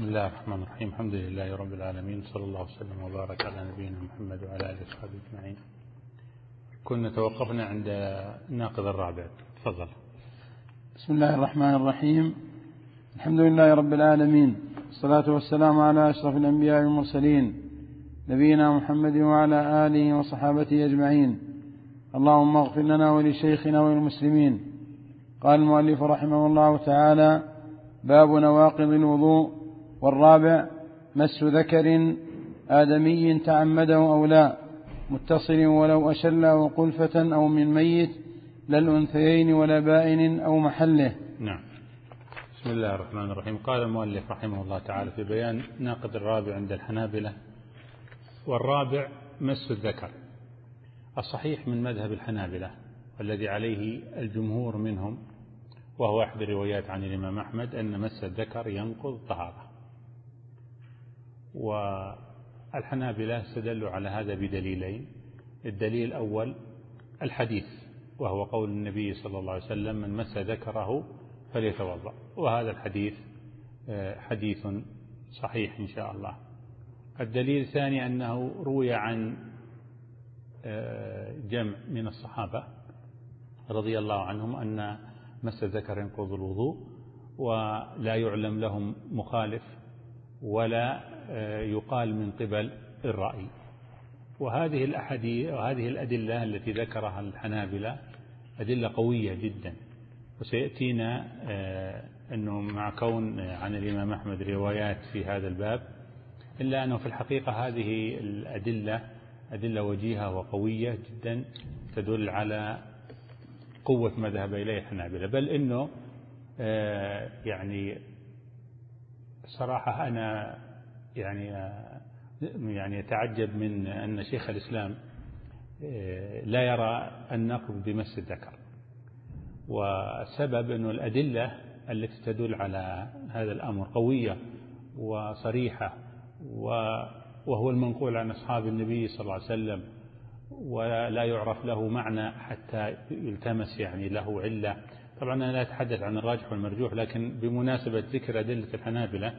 بسم الله الرحمن الرحيم. الحمد لله رب العالمين. صلى الله وسلم وبارك على نبينا محمد وعلى آله وصحبه أجمعين. كنا توقفنا عند الناقض الرابع. تفضل. بسم الله الرحمن الرحيم. الحمد لله رب العالمين. والصلاة والسلام على أشرف الأنبياء والمرسلين. نبينا محمد وعلى آله وصحابته أجمعين. اللهم اغفر لنا ولشيخنا وللمسلمين. قال المؤلف رحمه الله تعالى باب نواقض الوضوء. والرابع مس ذكر آدمي تعمده أو لا متصل ولو أشل أو قلفة أو من ميت لا الأنثيين ولا بائن أو محله. نعم. بسم الله الرحمن الرحيم. قال المؤلف رحمه الله تعالى في بيان ناقد الرابع عند الحنابلة والرابع مس الذكر. الصحيح من مذهب الحنابلة والذي عليه الجمهور منهم وهو أحد الروايات عن الإمام أحمد أن مس الذكر ينقض طهارة. والحنابلة استدلوا على هذا بدليلين. الدليل الأول الحديث وهو قول النبي صلى الله عليه وسلم من مس ذكره فليتوضأ. وهذا الحديث آه، حديث صحيح إن شاء الله. الدليل الثاني أنه روي عن آه، جمع من الصحابة رضي الله عنهم أن مس ذكر ينقض الوضوء ولا يعلم لهم مخالف ولا يقال من قبل الرأي. وهذه الأحاديث وهذه الأدلة التي ذكرها الحنابلة أدلة قوية جدا. وسيأتينا آه، أنه مع كون عن الإمام أحمد روايات في هذا الباب إلا أنه في الحقيقة هذه الأدلة أدلة وجيهة وقوية جدا تدل على قوة مذهب إليه الحنابلة. بل إنه آه، يعني صراحة أنا يعني يعني أتعجب من أن شيخ الإسلام لا يرى النقض بمس الذكر. والسبب أنه الأدلة التي تدل على هذا الأمر قوية وصريحة وهو المنقول عن أصحاب النبي صلى الله عليه وسلم ولا يعرف له معنى حتى يلتمس يعني له علة. طبعا أنا لا أتحدث عن الراجح والمرجوح لكن بمناسبة ذكر أدلة الحنابلة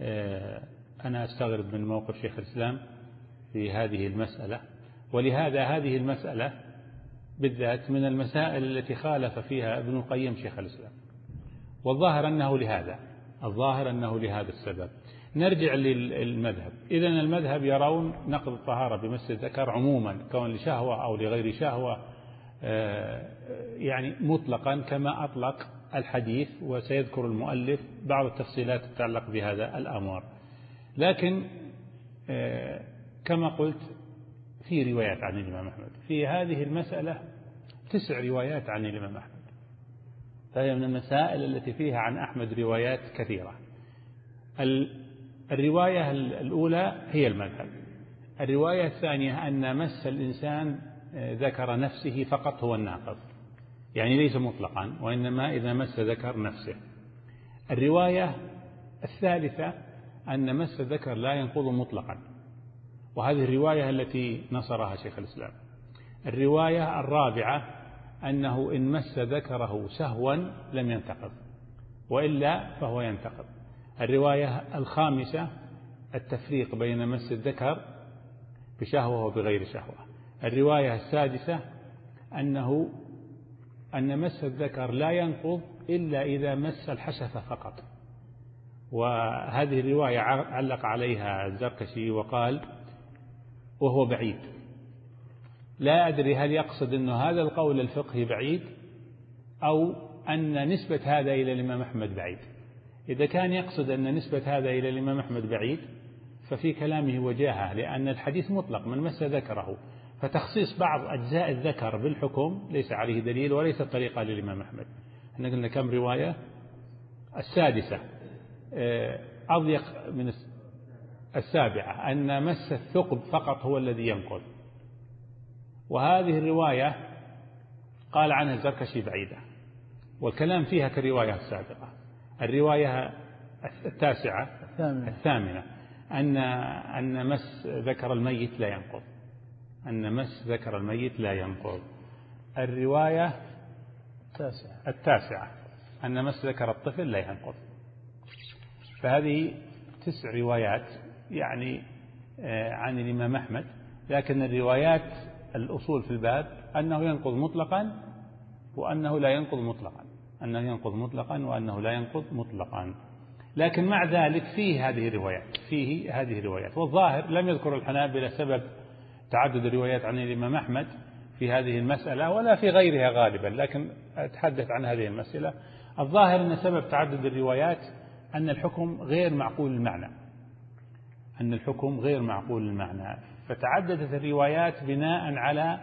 آه، أنا أستغرب من موقف شيخ الإسلام في هذه المسألة ولهذا هذه المسألة بالذات من المسائل التي خالف فيها ابن القيم شيخ الإسلام. والظاهر أنه لهذا الظاهر أنه لهذا السبب. نرجع للمذهب. إذا المذهب يرون نقض الطهارة بمس الذكر عموما كون لشهوة أو لغير شهوة آه، يعني مطلقا كما أطلق الحديث وسيذكر المؤلف بعض التفصيلات تتعلق بهذا الأمر. لكن آه، كما قلت في روايات عن الإمام أحمد. في هذه المسألة تسع روايات عن الإمام أحمد. فهي من المسائل التي فيها عن أحمد روايات كثيرة. الرواية الأولى هي المذهب. الرواية الثانية أن مس الإنسان آه، ذكر نفسه فقط هو الناقض يعني ليس مطلقا وإنما إذا مس ذكر نفسه. الرواية الثالثة أن مس الذكر لا ينقض مطلقا. وهذه الرواية التي نصرها شيخ الإسلام. الرواية الرابعة أنه إن مس ذكره سهوا لم ينتقض وإلا فهو ينتقض. الرواية الخامسة التفريق بين مس الذكر بشهوة وبغير شهوة. الرواية السادسة أنه أن مس الذكر لا ينقض إلا إذا مس الحشفة فقط. وهذه الرواية علق عليها الزركشي وقال وهو بعيد. لا أدري هل يقصد أن هذا القول الفقهي بعيد أو أن نسبة هذا إلى الإمام أحمد بعيد. إذا كان يقصد أن نسبة هذا إلى الإمام أحمد بعيد ففي كلامه وجاهة لأن الحديث مطلق من مس ذكره. فتخصيص بعض أجزاء الذكر بالحكم ليس عليه دليل وليس طريقة للإمام أحمد. إحنا قلنا كم رواية؟ السادسة. أضيق من السابعة أن مس الثقب فقط هو الذي ينقض وهذه الرواية قال عنها الزركشي بعيدة والكلام فيها كالرواية السابقة الرواية التاسعة الثامنة, الثامنة أن أن مس ذكر الميت لا ينقض أن مس ذكر الميت لا ينقض الرواية التاسعة التاسعة أن مس ذكر الطفل لا ينقض فهذه تسع روايات يعني آه، عن الإمام أحمد لكن الروايات الأصول في الباب أنه ينقض مطلقا وأنه لا ينقض مطلقا. أنه ينقض مطلقا وأنه لا ينقض مطلقا. لكن مع ذلك فيه هذه الروايات فيه هذه الروايات. والظاهر لم يذكر الحنابلة سبب تعدد الروايات عن الإمام أحمد في هذه المسألة ولا في غيرها غالبا لكن أتحدث عن هذه المسألة. الظاهر أن سبب تعدد الروايات أن الحكم غير معقول المعنى. أن الحكم غير معقول المعنى. فتعددت الروايات بناء على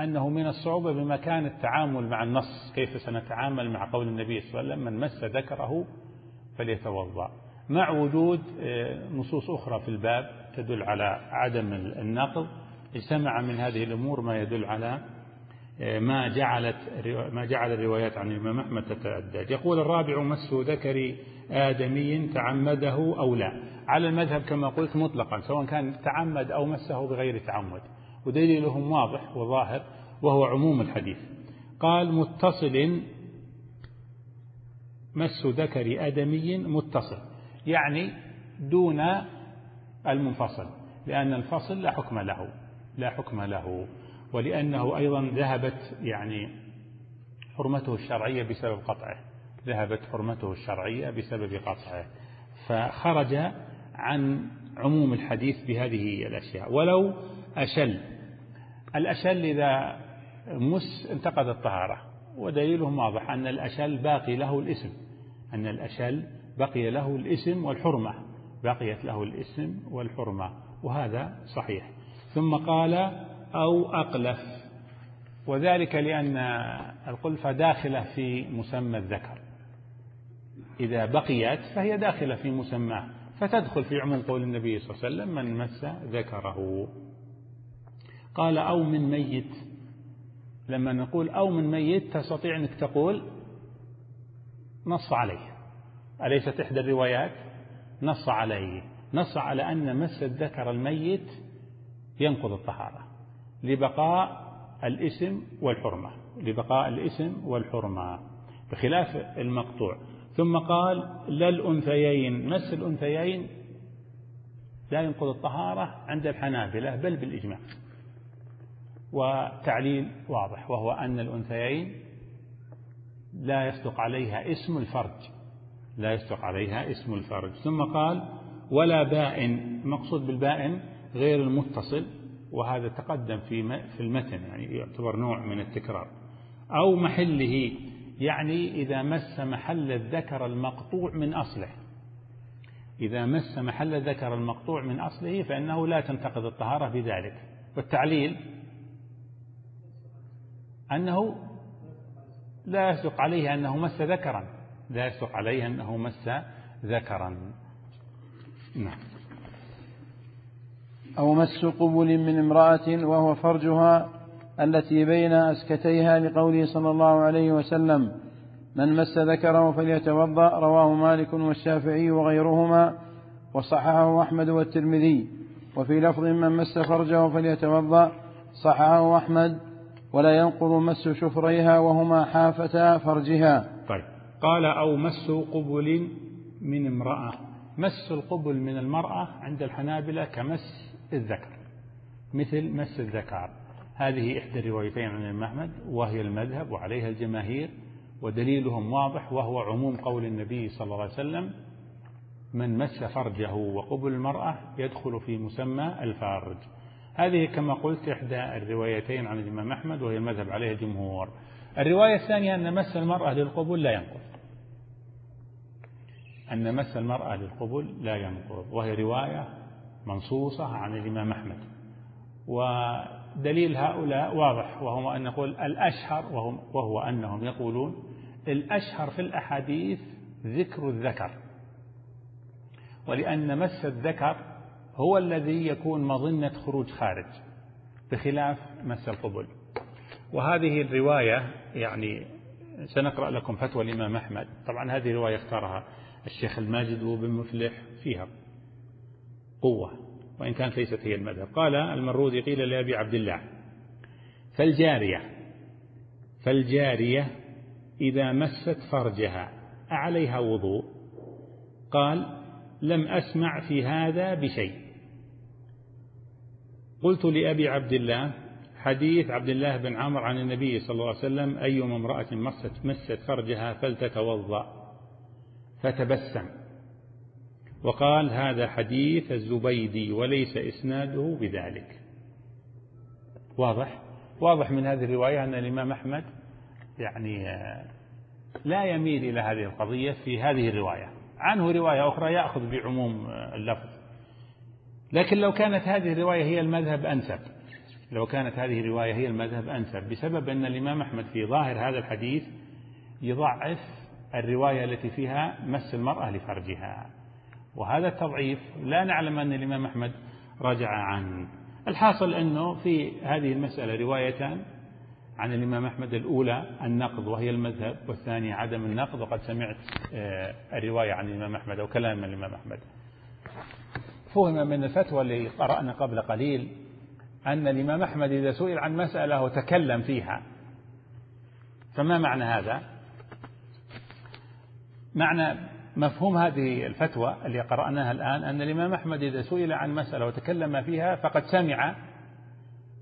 أنه من الصعوبة بمكان التعامل مع النص. كيف سنتعامل مع قول النبي صلى الله عليه وسلم؟ من مس ذكره فليتوضأ. مع وجود آه، نصوص أخرى في الباب تدل على عدم النقض اجتمع من هذه الأمور ما يدل على آه، ما جعلت ما جعل الروايات عن الإمام أحمد تتعدد يقول الرابع مس ذكر آدمي تعمده أو لا. على المذهب كما قلت مطلقا سواء كان تعمد أو مسه بغير تعمد. ودليلهم واضح وظاهر وهو عموم الحديث. قال متصل مس ذكر آدمي متصل. يعني دون المنفصل لأن الفصل لا حكم له لا حكم له. ولأنه أيضا ذهبت يعني حرمته الشرعية بسبب قطعه. ذهبت حرمته الشرعية بسبب قطعه فخرج عن عموم الحديث بهذه الأشياء. ولو أشل الأشل إذا مس انتقد الطهارة ودليلهم واضح أن الأشل باقي له الاسم أن الأشل بقي له الاسم والحرمة بقيت له الاسم والحرمة وهذا صحيح. ثم قال أو أقلف وذلك لأن القلفة داخلة في مسمى الذكر. إذا بقيت فهي داخلة في مسماه فتدخل في عموم قول النبي صلى الله عليه وسلم من مس ذكره. قال أو من ميت. لما نقول أو من ميت تستطيع أنك تقول نص عليه. أليست إحدى الروايات؟ نص عليه. نص على أن مس الذكر الميت ينقض الطهارة لبقاء الاسم والحرمة لبقاء الاسم والحرمة بخلاف المقطوع. ثم قال لا الأنثيين مس الأنثيين لا ينقض الطهارة عند الحنابلة بل بالإجماع. وتعليل واضح وهو أن الأنثيين لا يصدق عليها اسم الفرج. لا يصدق عليها اسم الفرج. ثم قال ولا بائن مقصود بالبائن غير المتصل وهذا تقدم في في المتن يعني يعتبر نوع من التكرار. أو محله يعني إذا مس محل الذكر المقطوع من أصله. إذا مس محل الذكر المقطوع من أصله فإنه لا تنتقض الطهارة بذلك. والتعليل أنه لا يصدق عليه أنه مس ذكرا. لا يصدق عليه أنه مس ذكرا. نعم. أو مس قبل من امرأة وهو فرجها التي بين أسكتيها لقوله صلى الله عليه وسلم من مس ذكره فليتوضأ. رواه مالك والشافعي وغيرهما وصححه أحمد والترمذي. وفي لفظ من مس فرجه فليتوضأ صححه أحمد ولا ينقض مس شفريها وهما حافتا فرجها. طيب. قال أو مس قبل من امرأة. مس القبل من المرأة عند الحنابلة كمس الذكر مثل مس الذكر. هذه إحدى الروايتين عن الإمام أحمد وهي المذهب وعليها الجماهير ودليلهم واضح وهو عموم قول النبي صلى الله عليه وسلم من مس فرجه وقبل المرأة يدخل في مسمى الفارج هذه كما قلت إحدى الروايتين عن الإمام أحمد وهي المذهب عليها الجمهور. الرواية الثانية أن مس المرأة للقبول لا ينقض. أن مس المرأة للقبول لا ينقض وهي رواية منصوصة عن الإمام أحمد. ودليل هؤلاء واضح وهو أن نقول الأشهر وهو, وهو أنهم يقولون الأشهر في الأحاديث ذكر الذكر. ولأن مس الذكر هو الذي يكون مظنة خروج خارج بخلاف مس القبل. وهذه الرواية يعني سنقرأ لكم فتوى الإمام أحمد. طبعا هذه رواية اختارها الشيخ الماجد وابن مفلح فيها قوة. وإن كانت ليست هي المذهب. قال المروذي قيل لأبي عبد الله فالجارية فالجارية إذا مست فرجها أعليها وضوء؟ قال لم أسمع في هذا بشيء. قلت لأبي عبد الله حديث عبد الله بن عمرو عن النبي صلى الله عليه وسلم أيما امرأة مست, مست فرجها فلتتوضأ فتبسم. وقال هذا حديث الزبيدي وليس إسناده بذلك. واضح؟ واضح من هذه الرواية أن الإمام أحمد يعني لا يميل إلى هذه القضية في هذه الرواية. عنه رواية أخرى يأخذ بعموم اللفظ. لكن لو كانت هذه الرواية هي المذهب أنسب. لو كانت هذه الرواية هي المذهب أنسب بسبب أن الإمام أحمد في ظاهر هذا الحديث يضعف الرواية التي فيها مس المرأة لفرجها. وهذا التضعيف لا نعلم أن الإمام أحمد رجع عنه. الحاصل أنه في هذه المسألة روايتان عن الإمام أحمد الأولى النقض وهي المذهب والثانية عدم النقض وقد سمعت آه، الرواية عن الإمام أحمد أو كلام الإمام أحمد. فهم من الفتوى اللي قرأنا قبل قليل أن الإمام أحمد إذا سئل عن مسألة وتكلم فيها. فما معنى هذا؟ معنى مفهوم هذه الفتوى اللي قرأناها الآن أن الإمام أحمد إذا سئل عن مسألة وتكلم فيها فقد سمع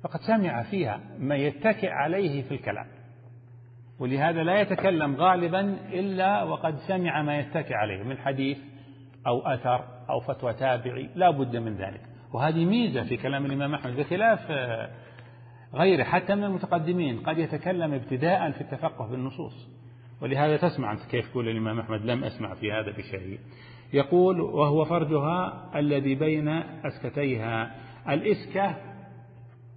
فقد سمع فيها ما يتكئ عليه في الكلام. ولهذا لا يتكلم غالبا إلا وقد سمع ما يتكئ عليه من حديث أو أثر أو فتوى تابعي لا بد من ذلك. وهذه ميزة في كلام الإمام أحمد بخلاف آه، غيره حتى من المتقدمين قد يتكلم ابتداء في التفقه بالنصوص. ولهذا تسمع أنت كيف يقول الإمام أحمد لم أسمع في هذا بشيء. يقول وهو فرجها الذي بين أسكتيها. الإسكة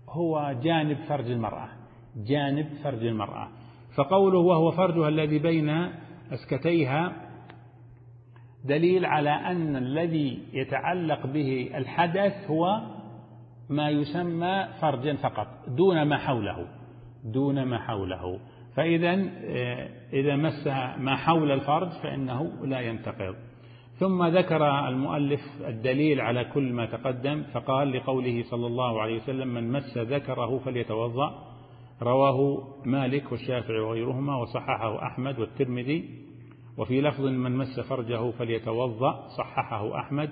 هو جانب فرج المرأة جانب فرج المرأة. فقوله وهو فرجها الذي بين أسكتيها دليل على أن الذي يتعلق به الحدث هو ما يسمى فرجا فقط دون ما حوله دون ما حوله. فإذا آه، إذا مس ما حول الفرج فإنه لا ينتقض. ثم ذكر المؤلف الدليل على كل ما تقدم فقال لقوله صلى الله عليه وسلم من مس ذكره فليتوضأ. رواه مالك والشافعي وغيرهما وصححه أحمد والترمذي. وفي لفظ من مس فرجه فليتوضأ صححه أحمد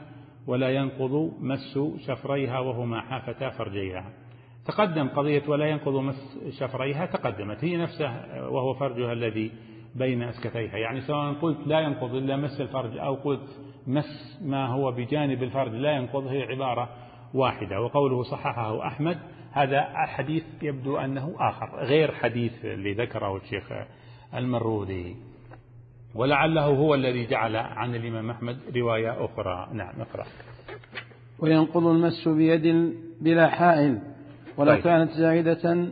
ولا ينقض مس شفريها وهما حافتا فرجيها. تقدم قضية ولا ينقض مس شفريها تقدمت هي نفسها وهو فرجها الذي بين أسكتيها. يعني سواء قلت لا ينقض إلا مس الفرج أو قلت مس ما هو بجانب الفرج لا ينقض هي عبارة واحدة وقوله صححه أحمد. هذا حديث يبدو أنه آخر غير حديث اللي ذكره الشيخ المرودي. ولعله هو الذي جعل عن الإمام أحمد رواية أخرى. نعم اقرأ. وينقض المس بيد بلا حائل. ولو طيب. كانت زائدة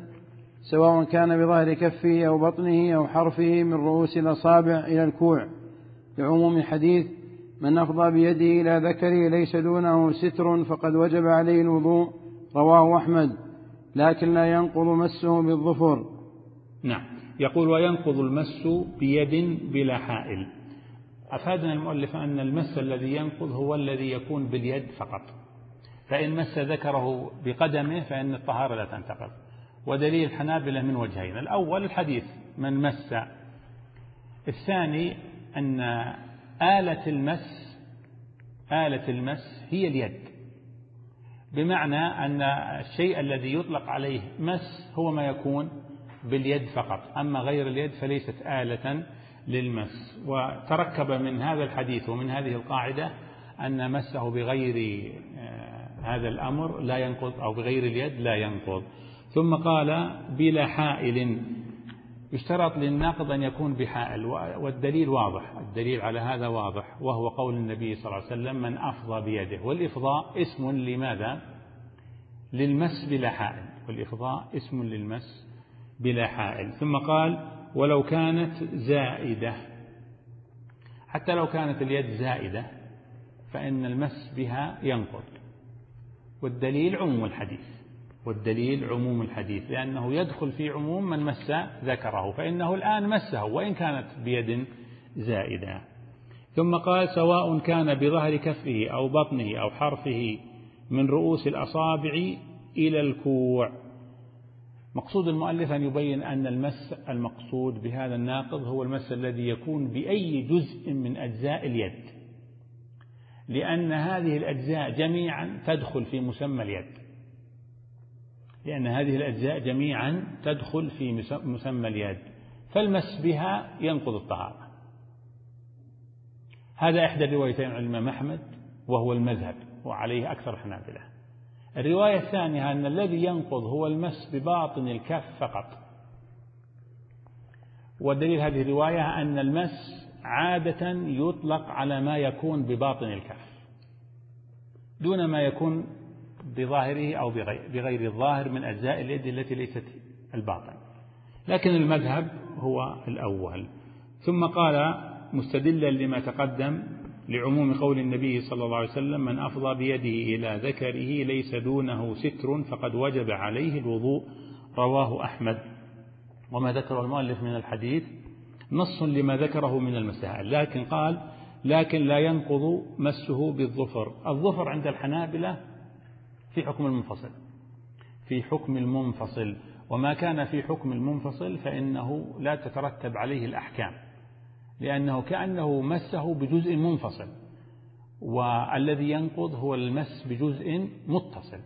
سواء كان بظهر كفه أو بطنه أو حرفه من رؤوس الأصابع إلى الكوع. لعموم حديث من أفضى بيده إلى ذكره ليس دونه ستر فقد وجب عليه الوضوء رواه أحمد. لكن لا ينقض مسه بالظفر. نعم. يقول وينقض المس بيد بلا حائل. أفادنا المؤلف أن المس الذي ينقض هو الذي يكون باليد فقط. فإن مس ذكره بقدمه فإن الطهارة لا تنتقض ودليل الحنابلة من وجهين. الأول الحديث من مس. الثاني أن آلة المس آلة المس هي اليد. بمعنى أن الشيء الذي يطلق عليه مس هو ما يكون باليد فقط. أما غير اليد فليست آلة للمس. وتركب من هذا الحديث ومن هذه القاعدة أن مسه بغير آه، هذا الأمر لا ينقض أو بغير اليد لا ينقض. ثم قال بلا حائل يشترط للناقض أن يكون بحائل والدليل واضح الدليل على هذا واضح وهو قول النبي صلى الله عليه وسلم من أفضى بيده. والإفضاء اسم لماذا؟ للمس بلا حائل. والإفضاء اسم للمس بلا حائل. ثم قال ولو كانت زائدة. حتى لو كانت اليد زائدة فإن المس بها ينقض. والدليل عموم الحديث والدليل عموم الحديث لأنه يدخل في عموم من مس ذكره فإنه الآن مسه وإن كانت بيد زائدة. ثم قال سواء كان بظهر كفه أو بطنه أو حرفه من رؤوس الأصابع إلى الكوع. مقصود المؤلف أن يبين أن المس المقصود بهذا الناقض هو المس الذي يكون بأي جزء من أجزاء اليد. لأن هذه الأجزاء جميعا تدخل في مسمى اليد. لأن هذه الأجزاء جميعا تدخل في مسمى اليد. فالمس بها ينقض الطهارة. هذا إحدى الروايتين عن الإمام أحمد وهو المذهب وعليه أكثر الحنابلة الرواية الثانية أن الذي ينقض هو المس بباطن الكف فقط. ودليل هذه الرواية أن المس عادة يطلق على ما يكون بباطن الكف دون ما يكون بظاهره أو بغير الظاهر من أجزاء اليد التي ليست الباطن. لكن المذهب هو الأول. ثم قال مستدلا لما تقدم لعموم قول النبي صلى الله عليه وسلم من أفضى بيده إلى ذكره ليس دونه ستر فقد وجب عليه الوضوء. رواه أحمد. وما ذكره المؤلف من الحديث نص لما ذكره من المسائل لكن قال لكن لا ينقض مسه بالظفر. الظفر عند الحنابلة في حكم المنفصل. في حكم المنفصل. وما كان في حكم المنفصل فإنه لا تترتب عليه الأحكام. لأنه كأنه مسه بجزء منفصل. والذي ينقض هو المس بجزء متصل.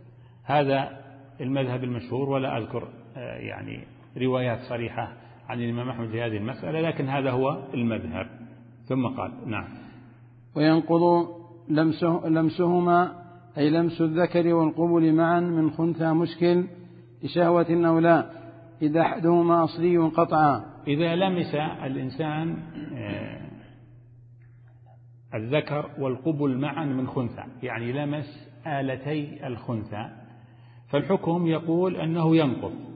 هذا المذهب المشهور ولا أذكر آه، يعني روايات صريحة عن الإمام أحمد في هذه المسألة لكن هذا هو المذهب. ثم قال نعم. وينقض لمسه لمسهما أي لمس الذكر والقبل معا من خنثى مشكل لشهوة أو لا إذا أحدهما أصلي قطعا. إذا لمس الإنسان آه، الذكر والقبل معا من خنثى يعني لمس آلتي الخنثى فالحكم يقول أنه ينقض.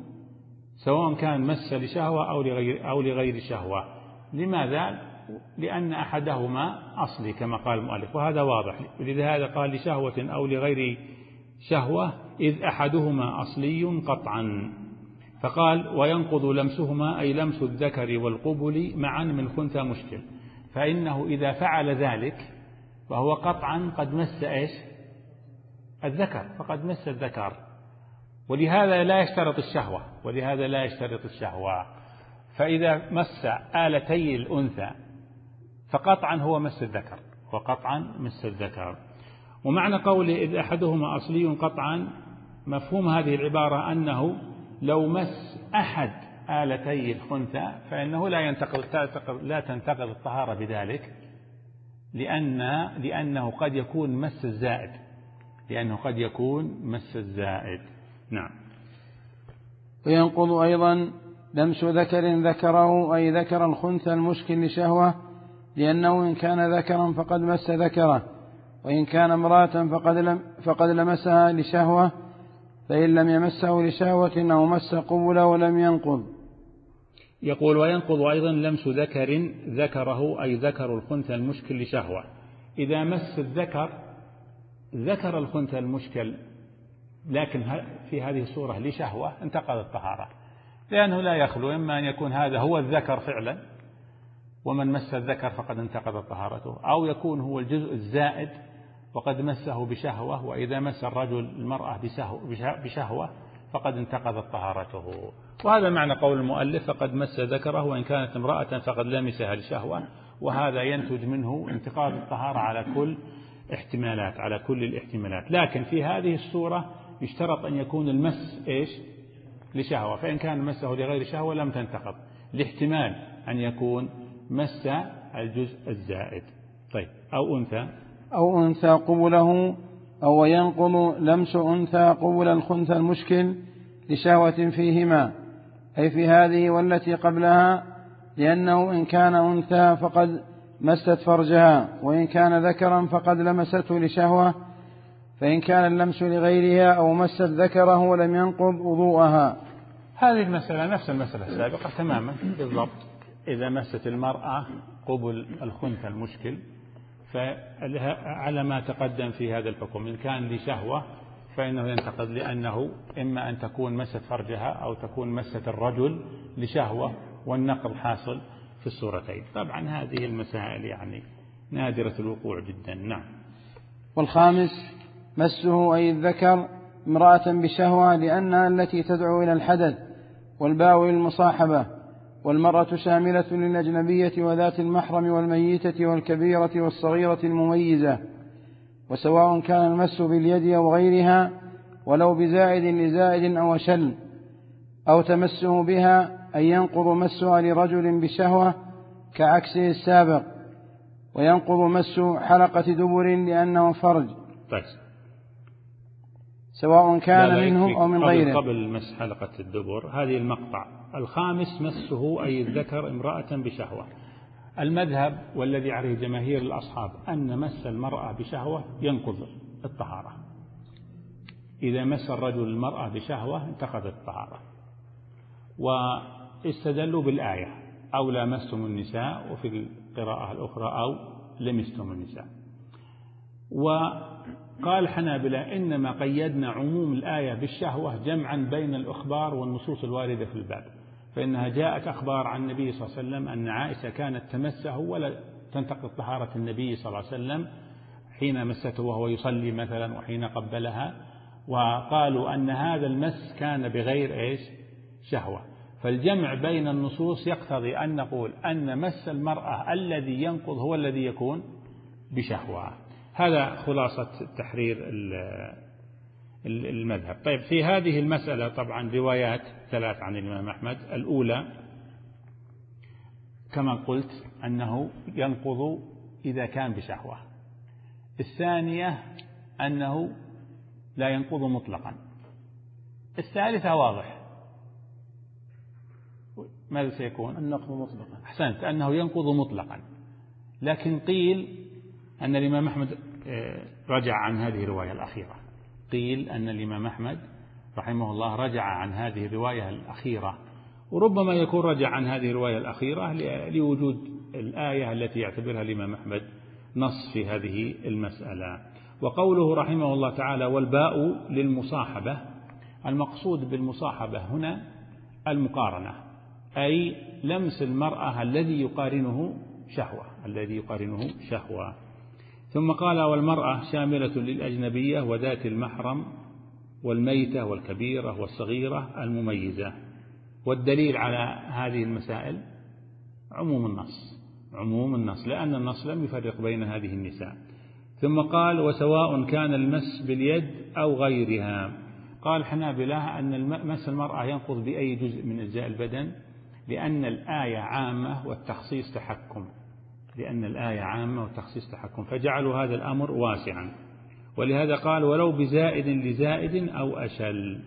سواء كان مس لشهوة أو لغير, أو لغير شهوة. لماذا؟ لأن أحدهما أصلي كما قال المؤلف وهذا واضح. لذا قال لشهوة أو لغير شهوة إذ أحدهما أصلي قطعا. فقال وينقض لمسهما أي لمس الذكر والقبل معا من خنثى مشكل. فإنه إذا فعل ذلك فهو قطعا قد مس إيش؟ الذكر. فقد مس الذكر. ولهذا لا يشترط الشهوة ولهذا لا يشترط الشهوة. فإذا مس آلتي الأنثى فقطعا هو مس الذكر وقطعا مس الذكر. ومعنى قوله إذ أحدهما أصلي قطعا مفهوم هذه العبارة أنه لو مس أحد آلتي الخنثى فإنه لا ينتقض لا تنتقض الطهارة بذلك لأن لأنه قد يكون مس الزائد لأنه قد يكون مس الزائد. نعم. وينقض أيضا لمس ذكر ذكره أي ذكر الخنثى المشكل لشهوة لأنه إن كان ذكرا فقد مس ذكره وإن كان امرأة فقد, لم فقد لمسها لشهوة فإن لم يمسه لشهوة أو مس قبله ولم ينقض. يقول وينقض أيضا لمس ذكر ذكره أي ذكر الخنثى المشكل لشهوة. إذا مس الذكر ذكر الخنثى المشكل لكن في هذه الصورة لشهوة انتقض الطهارة. لأنه لا يخلو إما أن يكون هذا هو الذكر فعلا ومن مس الذكر فقد انتقضت طهارته أو يكون هو الجزء الزائد وقد مسه بشهوة وإذا مس الرجل المرأة بشهوة فقد انتقضت طهارته. وهذا معنى قول المؤلف فقد مس ذكره وإن كانت امرأة فقد لمسها لشهوة وهذا ينتج منه انتقاض الطهارة على كل احتمالات على كل الاحتمالات. لكن في هذه الصورة يشترط أن يكون المس إيش؟ لشهوة. فإن كان مسه لغير شهوة لم تنتقض. لاحتمال أن يكون مس الجزء الزائد. طيب. أو أنثى. أو أنثى قبله. أو ينقض لمس أنثى قبل الخنثى المشكل لشهوة فيهما. أي في هذه والتي قبلها لأنه إن كان أنثى فقد مست فرجها وإن كان ذكرا فقد لمسته لشهوة. فإن كان اللمس لغيرها أو مست ذكره ولم ينقض وضوءها. هذه المسألة نفس المسألة السابقة تماما. بالضبط. إذا مست المرأة قبل الخنثى المشكل فعلى ما تقدم في هذا الحكم إن كان لشهوة فإنه ينتقد لأنه إما أن تكون مست فرجها أو تكون مست الرجل لشهوة والنقض حاصل في الصورتين. طبعا هذه المسائل يعني نادرة الوقوع جدا. نعم. والخامس مسه أي الذكر امرأة بشهوة لأنها التي تدعو إلى الحدث والباء للمصاحبة والمرأة شاملة للأجنبية وذات المحرم والميتة والكبيرة والصغيرة المميزة وسواء كان المس باليد أو غيرها ولو بزائد لزائد أو أشل أو تمسه بها أن ينقض مسها لرجل بشهوة كعكسه السابق وينقض مس حلقة دبر لأنه فرج. طيب. سواء كان لا لا منه أو من غيره. قبل مس حلقة الدبر هذه المقطع. الخامس مسه أي الذكر امرأة بشهوة. المذهب والذي عليه جماهير الأصحاب أن مس المرأة بشهوة ينقض الطهارة. إذا مس الرجل المرأة بشهوة انتقضت الطهارة. واستدلوا بالآية أو لامستم النساء وفي القراءة الأخرى أو لمستم النساء. وقال حنابلة إنما قيدنا عموم الآية بالشهوة جمعا بين الأخبار والنصوص الواردة في الباب. فإنها جاءت أخبار عن النبي صلى الله عليه وسلم أن عائشة كانت تمسه ولا تنتقض طهارة النبي صلى الله عليه وسلم حين مسته وهو يصلي مثلا وحين قبلها وقالوا أن هذا المس كان بغير إيش؟ شهوة. فالجمع بين النصوص يقتضي أن نقول أن مس المرأة الذي ينقض هو الذي يكون بشهوة. هذا خلاصة تحرير المذهب. طيب في هذه المسألة طبعا روايات ثلاث عن الإمام أحمد. الأولى كما قلت أنه ينقض إذا كان بشهوة. الثانية أنه لا ينقض مطلقا. الثالثة واضح. ماذا سيكون؟ النقض مطلقا. أحسنت أنه ينقض مطلقا. لكن قيل أن الإمام أحمد رجع عن هذه الرواية الأخيرة. قيل أن الإمام أحمد رحمه الله رجع عن هذه الرواية الأخيرة وربما يكون رجع عن هذه الرواية الأخيرة لوجود الآية التي يعتبرها الإمام أحمد نص في هذه المسألة. وقوله رحمه الله تعالى والباء للمصاحبة المقصود بالمصاحبة هنا المقارنة أي لمس المرأة الذي يقارنه شهوة الذي يقارنه شهوة. ثم قال والمرأة شاملة للأجنبية وذات المحرم والميتة والكبيرة والصغيرة المميزة. والدليل على هذه المسائل عموم النص عموم النص لأن النص لم يفرق بين هذه النساء. ثم قال وسواء كان المس باليد أو غيرها. قال حنابلة أن مس المرأة ينقض بأي جزء من أجزاء البدن لأن الآية عامة والتخصيص تحكم. لأن الآية عامة والتخصيص تحكم. فجعلوا هذا الأمر واسعا. ولهذا قال ولو بزائد لزائد أو أشل.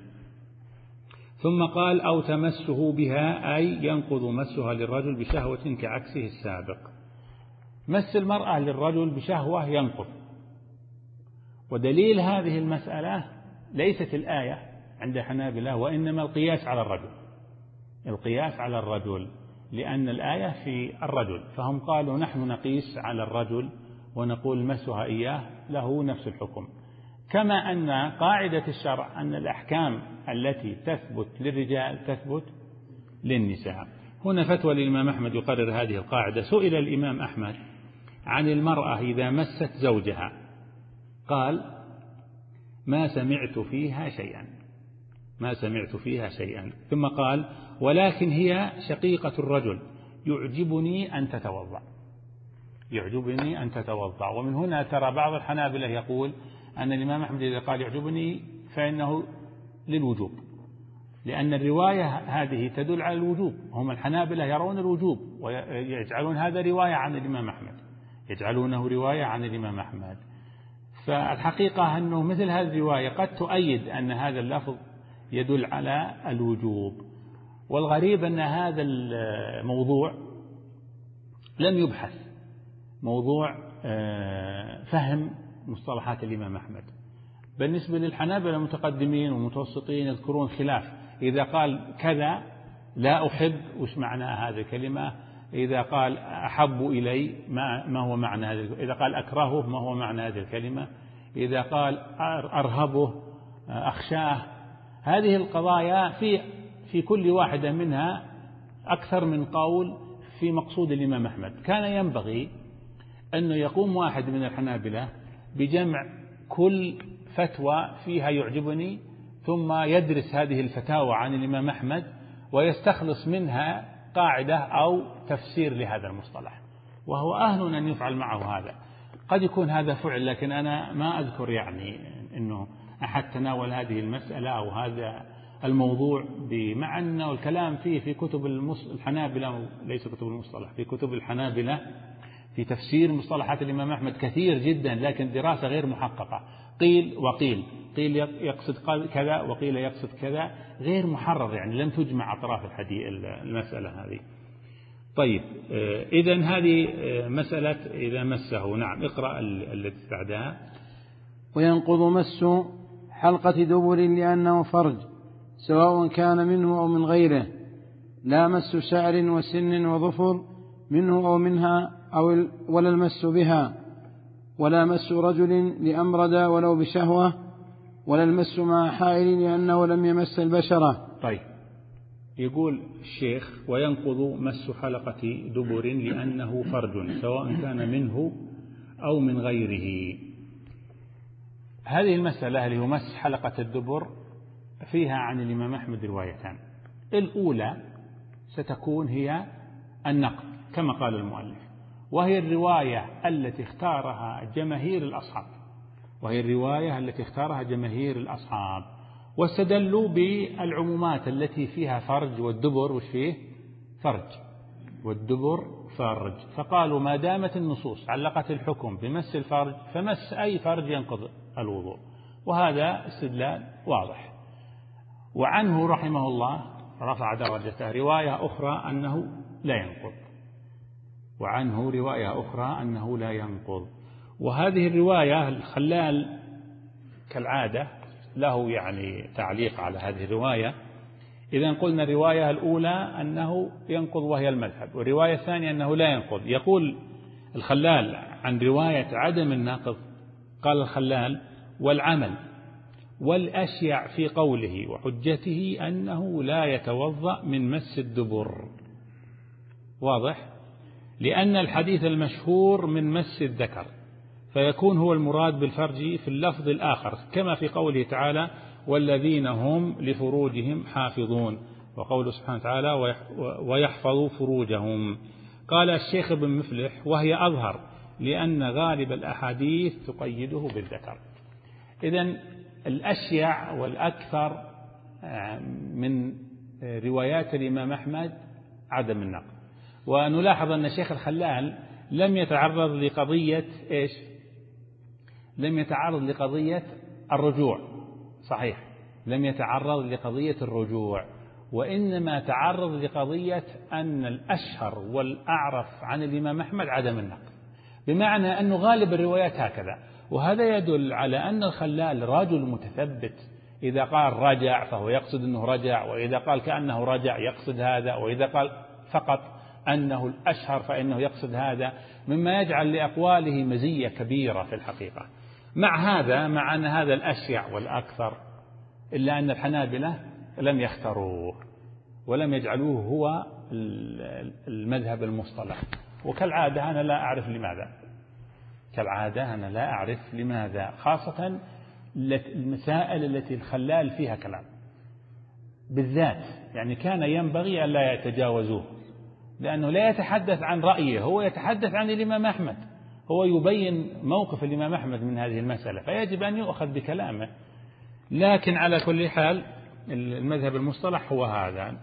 ثم قال أو تمسه بها أي ينقض مسها للرجل بشهوة كعكسه السابق. مس المرأة للرجل بشهوة ينقض. ودليل هذه المسألة ليست الآية عند حنابلة وإنما القياس على الرجل. القياس على الرجل. لأن الآية في الرجل فهم قالوا نحن نقيس على الرجل ونقول مسها إياه له نفس الحكم. كما أن قاعدة الشرع أن الأحكام التي تثبت للرجال تثبت للنساء. هنا فتوى للإمام أحمد يقرر هذه القاعدة. سئل الإمام أحمد عن المرأة إذا مست زوجها. قال ما سمعت فيها شيئا. ما سمعت فيها شيئا. ثم قال ولكن هي شقيقة الرجل يعجبني أن تتوضأ. يعجبني أن تتوضأ. ومن هنا ترى بعض الحنابلة يقول أن الإمام أحمد إذا قال يعجبني فإنه للوجوب. لأن الرواية هذه تدل على الوجوب. هم الحنابلة يرون الوجوب ويجعلون هذا رواية عن الإمام أحمد. يجعلونه رواية عن الإمام أحمد. فالحقيقة أنه مثل هذه الرواية قد تؤيد أن هذا اللفظ يدل على الوجوب. والغريب أن هذا الموضوع لم يبحث. موضوع آه، فهم مصطلحات الإمام أحمد. بالنسبة للحنابلة المتقدمين والمتوسطين يذكرون خلاف. إذا قال كذا لا أحب وش معنى هذه الكلمة؟ إذا قال أحب إلي ما, ما هو معنى هذه؟ إذا قال أكرهه ما هو معنى هذه الكلمة؟ إذا قال أرهبه أخشاه. هذه القضايا في في كل واحدة منها أكثر من قول في مقصود الإمام أحمد. كان ينبغي أنه يقوم واحد من الحنابلة بجمع كل فتوى فيها يعجبني ثم يدرس هذه الفتاوى عن الإمام أحمد ويستخلص منها قاعدة أو تفسير لهذا المصطلح. وهو أهل أن يفعل معه هذا. قد يكون هذا فعل لكن أنا ما أذكر يعني أنه أحد تناول هذه المسألة أو هذا الموضوع مع أنه الكلام فيه في كتب الحنابلة ليس كتب المصطلح في كتب الحنابلة في تفسير مصطلحات الإمام أحمد كثير جدا لكن دراسة غير محققة. قيل وقيل قيل يقصد كذا وقيل يقصد كذا غير محرر يعني لم تجمع أطراف الحديث المسألة هذه. طيب آه، إذا هذه آه، مسألة إذا مسه. نعم اقرأ التي بعدها وينقض مس حلقة دبر لأنه فرج. سواء كان منه أو من غيره لا مس شعر وسن وظفر منه أو منها أو ولا المس بها ولا مس رجل لأمرد ولو بشهوة ولا المس مع حائل لأنه لم يمس البشرة. طيب. يقول الشيخ وينقض مس حلقة دبر لأنه فرج سواء كان منه أو من غيره. هذه المسألة اللي هو مس حلقة الدبر فيها عن الإمام أحمد روايتان. الأولى ستكون هي النقد كما قال المؤلف. وهي الرواية التي اختارها جماهير الأصحاب. وهي الرواية التي اختارها جماهير الأصحاب. واستدلوا بالعمومات التي فيها فرج والدبر. وش فيه؟ فرج. والدبر فرج. فقالوا ما دامت النصوص علقت الحكم بمس الفرج فمس أي فرج ينقض الوضوء. وهذا استدلال واضح. وعنه رحمه الله رفع درجته. رواية أخرى أنه لا ينقض. وعنه رواية أخرى أنه لا ينقض. وهذه الرواية الخلال كالعادة له يعني تعليق على هذه الرواية. إذا قلنا الرواية الأولى أنه ينقض وهي المذهب والرواية الثانية أنه لا ينقض. يقول الخلال عن رواية عدم الناقض قال الخلال والعمل. والأشيع في قوله وحجته أنه لا يتوضأ من مس الدبر. واضح؟ لأن الحديث المشهور من مس الذكر فيكون هو المراد بالفرج في اللفظ الآخر كما في قوله تعالى والذين هم لفروجهم حافظون وقوله سبحانه وتعالى ويحفظوا فروجهم قال الشيخ ابن مفلح وهي أظهر لأن غالب الأحاديث تقيده بالذكر إذا الأشيع والأكثر آه، من روايات الإمام أحمد عدم النقل. ونلاحظ أن الشيخ الخلال لم يتعرض لقضية إيش؟ لم يتعرض لقضية الرجوع. صحيح. لم يتعرض لقضية الرجوع. وإنما تعرض لقضية أن الأشهر والأعرف عن الإمام أحمد عدم النقل. بمعنى أنه غالب الروايات هكذا. وهذا يدل على أن الخلال رجل متثبت. إذا قال رجع فهو يقصد أنه رجع وإذا قال كأنه رجع يقصد هذا وإذا قال فقط أنه الأشهر فإنه يقصد هذا مما يجعل لأقواله مزية كبيرة في الحقيقة. مع هذا مع أن هذا الأشيع والأكثر إلا أن الحنابلة لم يختاروه ولم يجعلوه هو المذهب المصطلح. وكالعادة أنا لا أعرف لماذا. كالعادة أنا لا أعرف لماذا خاصة المسائل التي الخلال فيها كلام. بالذات يعني كان ينبغي أن لا يتجاوزوه لأنه لا يتحدث عن رأيه هو يتحدث عن الإمام أحمد. هو يبين موقف الإمام أحمد من هذه المسألة فيجب أن يؤخذ بكلامه. لكن على كل حال المذهب المصطلح هو هذا.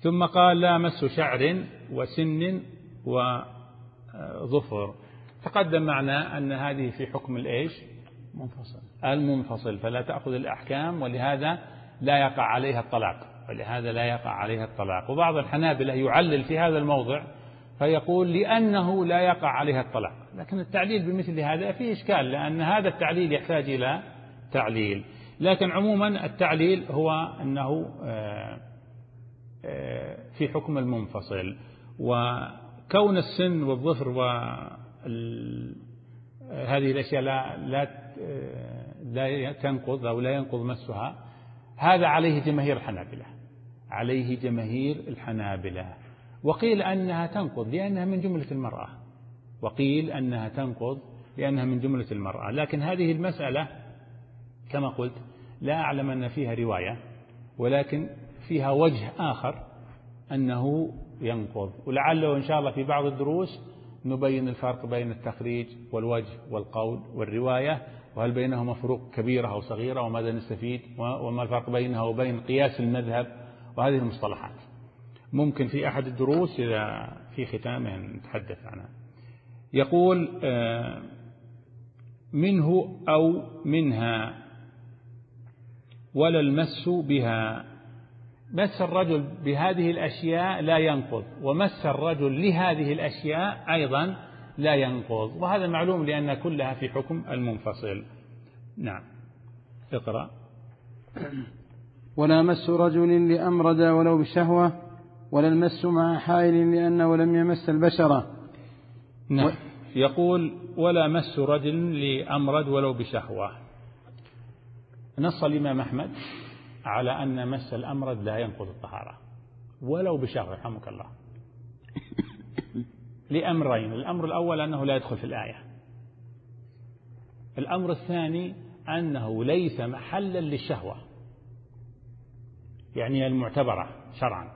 ثم قال لا مس شعر وسن وظفر تقدم معنا أن هذه في حكم الإيش؟ منفصل. المنفصل فلا تأخذ الأحكام ولهذا لا يقع عليها الطلاق. ولهذا لا يقع عليها الطلاق. وبعض الحنابلة يعلل في هذا الموضع فيقول لأنه لا يقع عليها الطلاق. لكن التعليل بمثل هذا فيه إشكال لأن هذا التعليل يحتاج إلى تعليل. لكن عموما التعليل هو أنه آه، آه، في حكم المنفصل. وكون السن والظفر هذه الأشياء لا لا لا تنقض أو لا ينقض مسها. هذا عليه جماهير الحنابلة. عليه جماهير الحنابلة. وقيل أنها تنقض لأنها من جملة المرأة. وقيل أنها تنقض لأنها من جملة المرأة. لكن هذه المسألة كما قلت لا أعلم أن فيها رواية ولكن فيها وجه آخر أنه ينقض. ولعله إن شاء الله في بعض الدروس نبين الفرق بين التخريج والوجه والقول والرواية وهل بينهما فروق كبيرة أو صغيرة وماذا نستفيد وما الفرق بينها وبين قياس المذهب وهذه المصطلحات. ممكن في أحد الدروس إذا في ختامه نتحدث عنها. يقول آه، منه أو منها ولا المس بها. مس الرجل بهذه الأشياء لا ينقض ومس الرجل لهذه الأشياء أيضا لا ينقض وهذا معلوم لأن كلها في حكم المنفصل. نعم. اقرأ. ولا مس رجل لأمرد ولو بشهوة ولا المس مع حائل لأنه لم يمس البشرة. نعم. و... يقول ولا مس رجل لأمرد ولو بشهوة. نص الإمام أحمد. على أن مس الأمرد لا ينقض الطهارة ولو بشهوة رحمك الله. لأمرين الأمر الأول أنه لا يدخل في الآية. الأمر الثاني أنه ليس محلا للشهوة. يعني المعتبرة شرعا.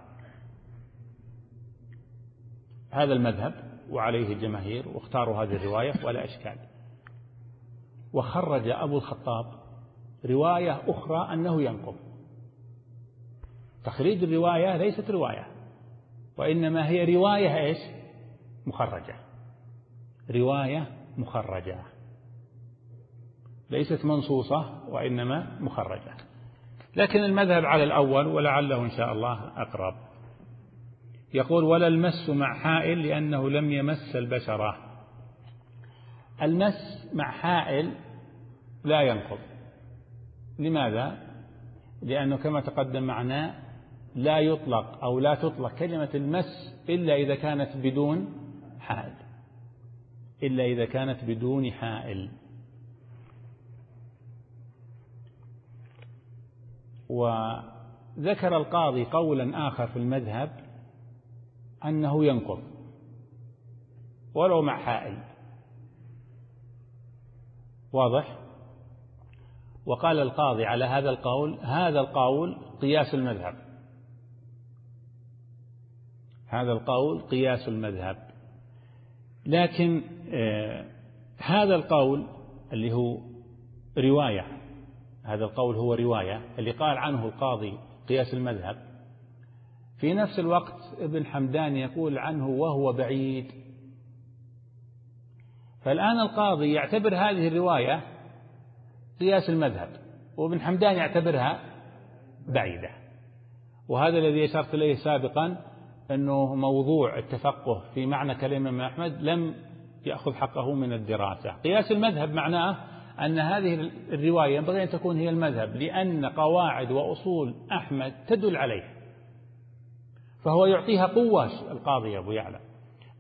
هذا المذهب وعليه الجماهير واختاروا هذه الرواية ولا إشكال. وخرج أبو الخطاب رواية أخرى أنه ينقض. تخريج الرواية ليست رواية وإنما هي رواية إيش؟ مخرجة. رواية مخرجة. ليست منصوصة وإنما مخرجة. لكن المذهب على الأول ولعله إن شاء الله أقرب. يقول ولا المس مع حائل لأنه لم يمس البشرة المس مع حائل لا ينقض. لماذا؟ لأنه كما تقدم معنا لا يطلق أو لا تطلق كلمة المس إلا إذا كانت بدون حائل. إلا إذا كانت بدون حائل. وذكر القاضي قولا آخر في المذهب أنه ينقض ولو مع حائل. واضح؟ وقال القاضي على هذا القول هذا القول قياس المذهب. هذا القول قياس المذهب. لكن آه هذا القول اللي هو رواية هذا القول هو رواية اللي قال عنه القاضي قياس المذهب. في نفس الوقت ابن حمدان يقول عنه وهو بعيد. فالآن القاضي يعتبر هذه الرواية قياس المذهب وابن حمدان يعتبرها بعيدة. وهذا الذي أشرت إليه سابقا أنه موضوع التفقه في معنى كلمة الإمام أحمد لم يأخذ حقه من الدراسة. قياس المذهب معناه أن هذه الرواية ينبغي أن تكون هي المذهب لأن قواعد وأصول أحمد تدل عليه. فهو يعطيها قوة القاضي أبو يعلى.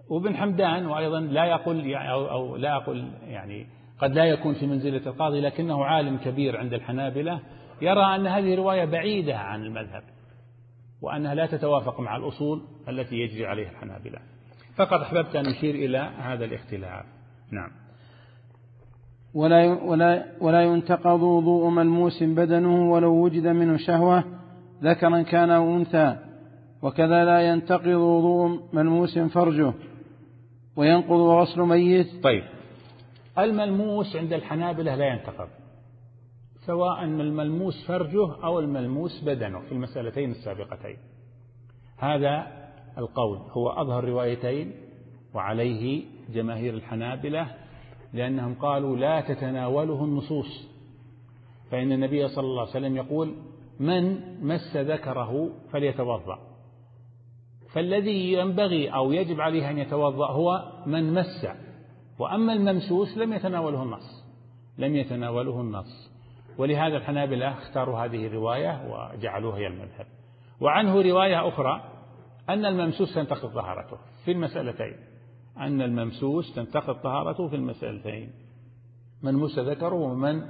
وابن حمدان وأيضا لا يقول يعني أو, لا أقول يعني قد لا يكون في منزلة القاضي لكنه عالم كبير عند الحنابلة يرى أن هذه رواية بعيدة عن المذهب. وأنها لا تتوافق مع الأصول التي يجري عليها الحنابلة. فقد أحببت أن أشير إلى هذا الاختلاف. نعم. ولا ولا ولا ينتقض وضوء ملموس بدنه ولو وجد منه شهوة ذكرا كان أو أنثى. وكذا لا ينتقض وضوء ملموس فرجه. وينقض غسل ميت. طيب. الملموس عند الحنابلة لا ينتقض. سواء الملموس فرجه أو الملموس بدنه في المسألتين السابقتين. هذا القول هو أظهر روايتين وعليه جماهير الحنابلة لأنهم قالوا لا تتناوله النصوص. فإن النبي صلى الله عليه وسلم يقول من مس ذكره فليتوضأ. فالذي ينبغي أو يجب عليه أن يتوضأ هو من مس. وأما الممسوس لم يتناوله النص. لم يتناوله النص. ولهذا الحنابلة اختاروا هذه الرواية وجعلوها هي المذهب. وعنه رواية أخرى أن الممسوس تنتقض طهارته في المسألتين. أن الممسوس تنتقض طهارته في المسألتين. من مس ذكره ومن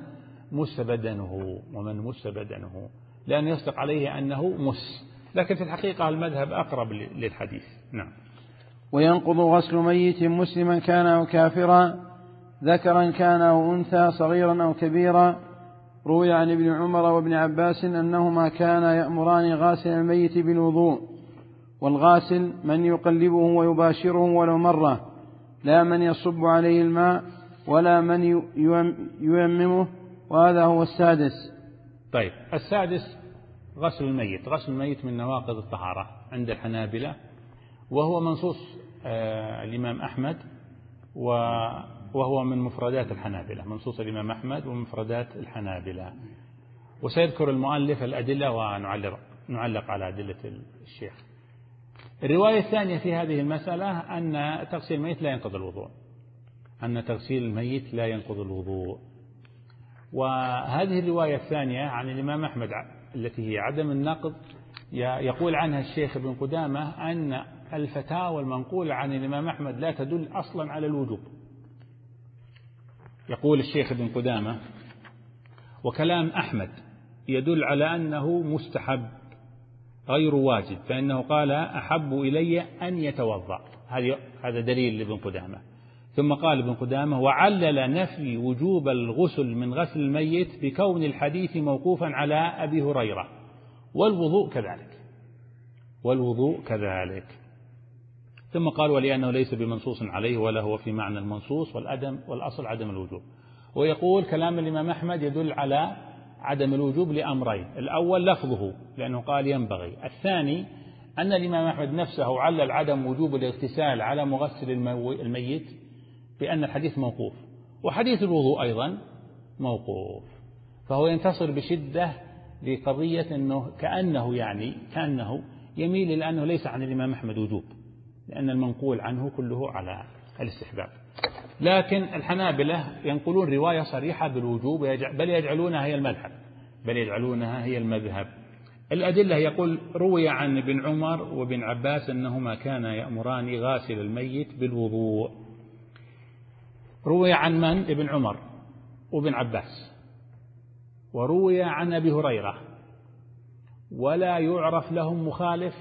مس بدنه ومن مس بدنه. لأن يصدق عليه أنه مس. لكن في الحقيقة المذهب أقرب للحديث. نعم. وينقض غسل ميت مسلما كان أو كافرا ذكرا كان أو أنثى صغيرا أو كبيرا روي عن ابن عمر وابن عباس أنهما كانا يأمران غاسل الميت بالوضوء والغاسل من يقلبه ويباشره ولو مرة لا من يصب عليه الماء ولا من ييممه وهذا هو السادس. طيب السادس غسل الميت غسل الميت من نواقض الطهارة عند الحنابلة وهو منصوص آه، الإمام أحمد وهو من مفردات الحنابلة منصوص الإمام أحمد ومفردات الحنابلة. وسيذكر المؤلف الأدلة ونعلق نعلق على أدلة الشيخ. الرواية الثانية في هذه المسألة أن تغسيل الميت لا ينقض الوضوء. أن تغسيل الميت لا ينقض الوضوء. وهذه الرواية الثانية عن الإمام أحمد التي هي عدم النقض يقول عنها الشيخ ابن قدامة أن الفتاوى المنقولة عن الإمام أحمد لا تدل أصلا على الوجوب. يقول الشيخ ابن قدامة وكلام أحمد يدل على أنه مستحب غير واجب فإنه قال أحب إلي أن يتوضأ. هذا دليل لابن قدامة. ثم قال ابن قدامة وعلل نفي وجوب الغسل من غسل الميت بكون الحديث موقوفا على أبي هريرة. والوضوء كذلك. والوضوء كذلك. ثم قال ولأنه ليس بمنصوص عليه ولا هو في معنى المنصوص والأدم والأصل عدم الوجوب. ويقول كلام الإمام أحمد يدل على عدم الوجوب لأمرين. الأول لفظه لأنه قال ينبغي. الثاني أن الإمام أحمد نفسه علل عدم وجوب الاغتسال على مغسل الميت بأن الحديث موقوف. وحديث الوضوء أيضا موقوف. فهو ينتصر بشدة لقضية أنه كأنه يعني كأنه يميل إلى أنه ليس عن الإمام أحمد وجوب. لأن المنقول عنه كله على الاستحباب. لكن الحنابلة ينقلون رواية صريحة بالوجوب بل يجعلونها هي المذهب بل يجعلونها هي المذهب. الأدلة يقول روي عن ابن عمر وابن عباس أنهما كانا يأمران غاسل الميت بالوضوء روي عن من؟ ابن عمر وابن عباس. وروي عن أبي هريرة. ولا يعرف لهم مخالف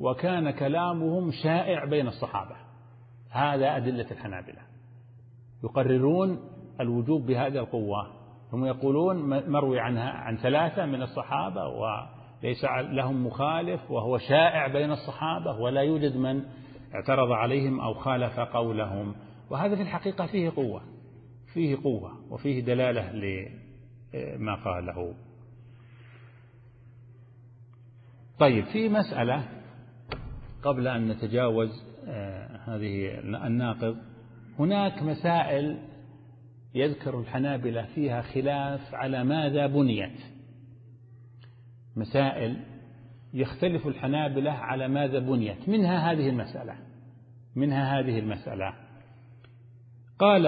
وكان كلامهم شائع بين الصحابة. هذا أدلة الحنابلة. يقررون الوجوب بهذه القوة. هم يقولون مروي عنها عن ثلاثة من الصحابة وليس لهم مخالف وهو شائع بين الصحابة ولا يوجد من اعترض عليهم أو خالف قولهم. وهذا في الحقيقة فيه قوة فيه قوة وفيه دلالة لما قاله. طيب في مسألة قبل أن نتجاوز آه، هذه الناقض هناك مسائل يذكر الحنابلة فيها خلاف على ماذا بنيت. مسائل يختلف الحنابلة على ماذا بنيت. منها هذه المسألة منها هذه المسألة. قال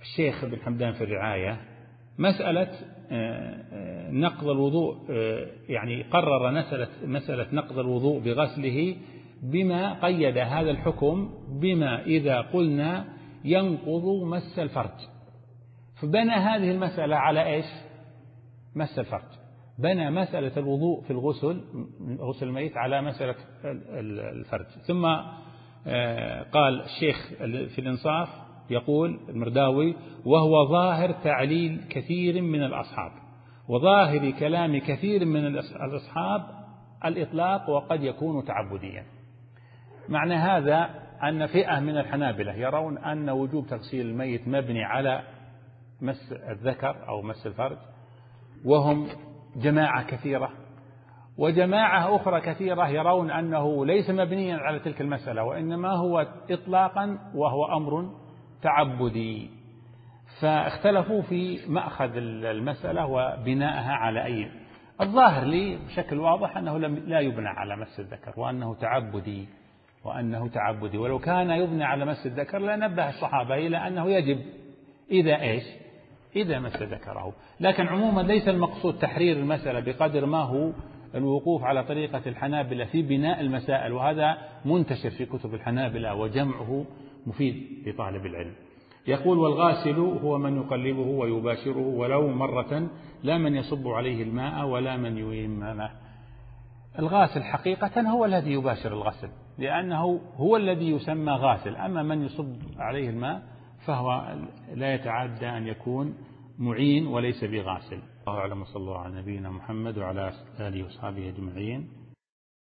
الشيخ ابن حمدان في الرعاية مسألة آه، آه، نقض الوضوء آه، يعني قرر مسألة, مسألة نقض الوضوء بغسله بما قيد هذا الحكم بما إذا قلنا ينقض مس الفرج. فبنى هذه المسألة على إيش؟ مس الفرج. بنى مسألة الوضوء في الغسل غسل الميت على مسألة الفرج. ثم قال الشيخ في الإنصاف يقول المرداوي وهو ظاهر تعليل كثير من الأصحاب وظاهر كلام كثير من الأصحاب الإطلاق وقد يكون تعبديا. معنى هذا أن فئة من الحنابلة يرون أن وجوب تغسيل الميت مبني على مس الذكر أو مس الفرج وهم جماعة كثيرة وجماعة أخرى كثيرة يرون أنه ليس مبنيا على تلك المسألة وإنما هو إطلاقا وهو أمر تعبدي فاختلفوا في مأخذ المسألة وبنائها على أي. الظاهر لي بشكل واضح أنه لم لا يبنى على مس الذكر وأنه تعبدي وأنه تعبدي. ولو كان يبنى على مس الذكر لنبه الصحابة إلى أنه يجب. إذا إيش؟ إذا مس ذكره. لكن عموما ليس المقصود تحرير المسألة بقدر ما هو الوقوف على طريقة الحنابلة في بناء المسائل وهذا منتشر في كتب الحنابلة وجمعه مفيد لطالب العلم. يقول والغاسل هو من يقلبه ويباشره ولو مرة لا من يصب عليه الماء ولا من ييممه الغاسل حقيقة هو الذي يباشر الغسل لأنه هو الذي يسمى غاسل. أما من يصب عليه الماء فهو لا يتعدى أن يكون معين وليس بغاسل. الله أعلم صلى الله على نبينا محمد وعلى آله وصحبه أجمعين.